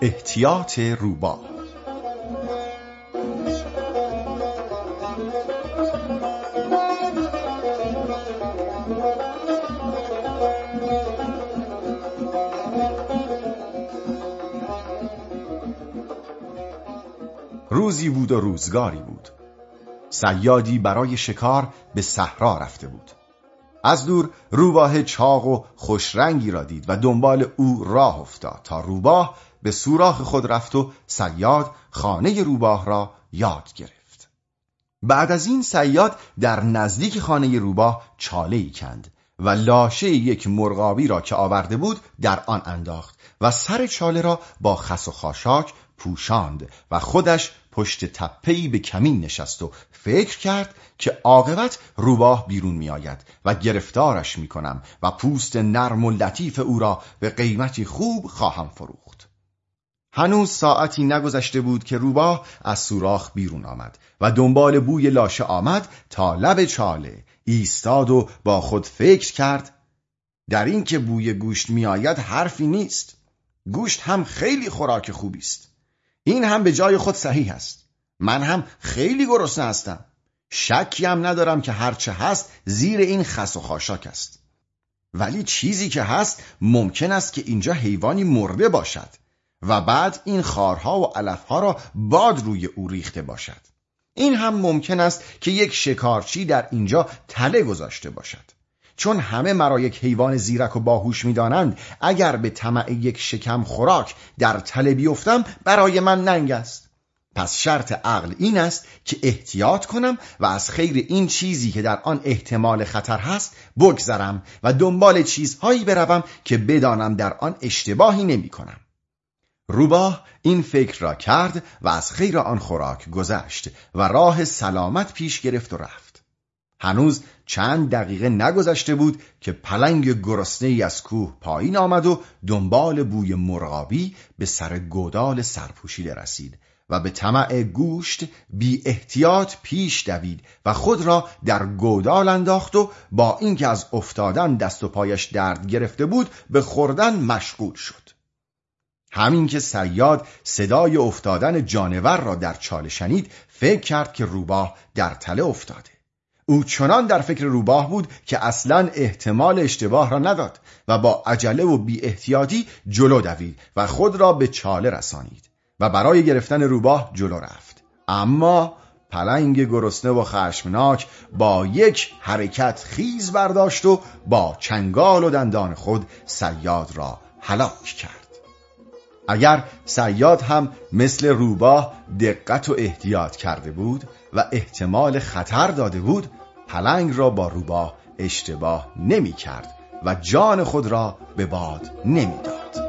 احتیاط روباه روزی بود و روزگاری بود. سیادی برای شکار به صحرا رفته بود. از دور روباه چاق و خوشرنگی را دید و دنبال او راه افتاد تا روباه به سوراخ خود رفت و سیاد خانه روباه را یاد گرفت. بعد از این سیاد در نزدیک خانه روباه چاله ای کند و لاشه یک مرغابی را که آورده بود در آن انداخت و سر چاله را با خس و خاشاک پوشاند و خودش پشت تپهی به کمین نشست و فکر کرد که عاقبت روباه بیرون می آید و گرفتارش می کنم و پوست نرم و لطیف او را به قیمتی خوب خواهم فروخت. هنوز ساعتی نگذشته بود که روباه از سوراخ بیرون آمد و دنبال بوی لاشه آمد تا لب چاله ایستاد و با خود فکر کرد در این که بوی گوشت میآید حرفی نیست. گوشت هم خیلی خوراک خوبی است. این هم به جای خود صحیح است. من هم خیلی گرسنه هستم. شکی هم ندارم که هرچه هست زیر این خس و خاشاک است. ولی چیزی که هست ممکن است که اینجا حیوانی مرده باشد و بعد این خارها و علفها را باد روی او ریخته باشد. این هم ممکن است که یک شکارچی در اینجا تله گذاشته باشد. چون همه مرا یک حیوان زیرک و باهوش می‌دانند اگر به طمع یک شکم خوراک در تله بیفتم برای من ننگ است پس شرط عقل این است که احتیاط کنم و از خیر این چیزی که در آن احتمال خطر هست بگذرم و دنبال چیزهایی بروم که بدانم در آن اشتباهی نمی کنم. روباه این فکر را کرد و از خیر آن خوراک گذشت و راه سلامت پیش گرفت و رفت هنوز چند دقیقه نگذشته بود که پلنگ گرسنه ای از کوه پایین آمد و دنبال بوی مرغابی به سر گودال سرپوشیده رسید و به طمع گوشت بی احتیاط پیش دوید و خود را در گودال انداخت و با اینکه از افتادن دست و پایش درد گرفته بود به خوردن مشغول شد. همین که سیاد صدای افتادن جانور را در چاله شنید فکر کرد که روباه در تله افتاده. او چنان در فکر روباه بود که اصلا احتمال اشتباه را نداد و با عجله و بی احتیاطی جلو دوید و خود را به چاله رسانید و برای گرفتن روباه جلو رفت. اما پلنگ گرسنه و خشمناک با یک حرکت خیز برداشت و با چنگال و دندان خود سیاد را هلاک کرد. اگر سیاد هم مثل روباه دقت و احتیاط کرده بود و احتمال خطر داده بود پلنگ را با روباه اشتباه نمی کرد و جان خود را به باد نمی داد.